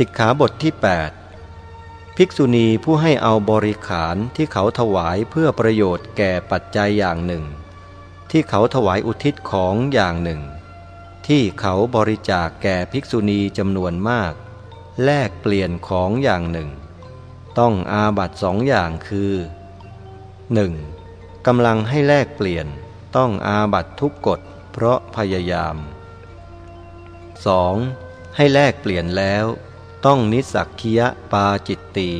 สิกขาบทที่ 8 ภิกษุณีผู้ให้เอาบริขารที่เขาถวายเพื่อประโยชน์แก่ปัจจัยอย่างหนึ่ง ที่เขาถวายอุทิศของอย่างหนึ่ง ที่เขาบริจาคแก่ภิกษุณีจำนวนมาก แลกเปลี่ยนของอย่างหนึ่ง ต้องอาบัตสองอย่างคือ 1. กำลังให้แลกเปลี่ยนต้องอาบัตทุกกฎเพราะพยายาม 2. ให้แลกเปลี่ยนแล้ว ต้องนิสักคียปาจิตตี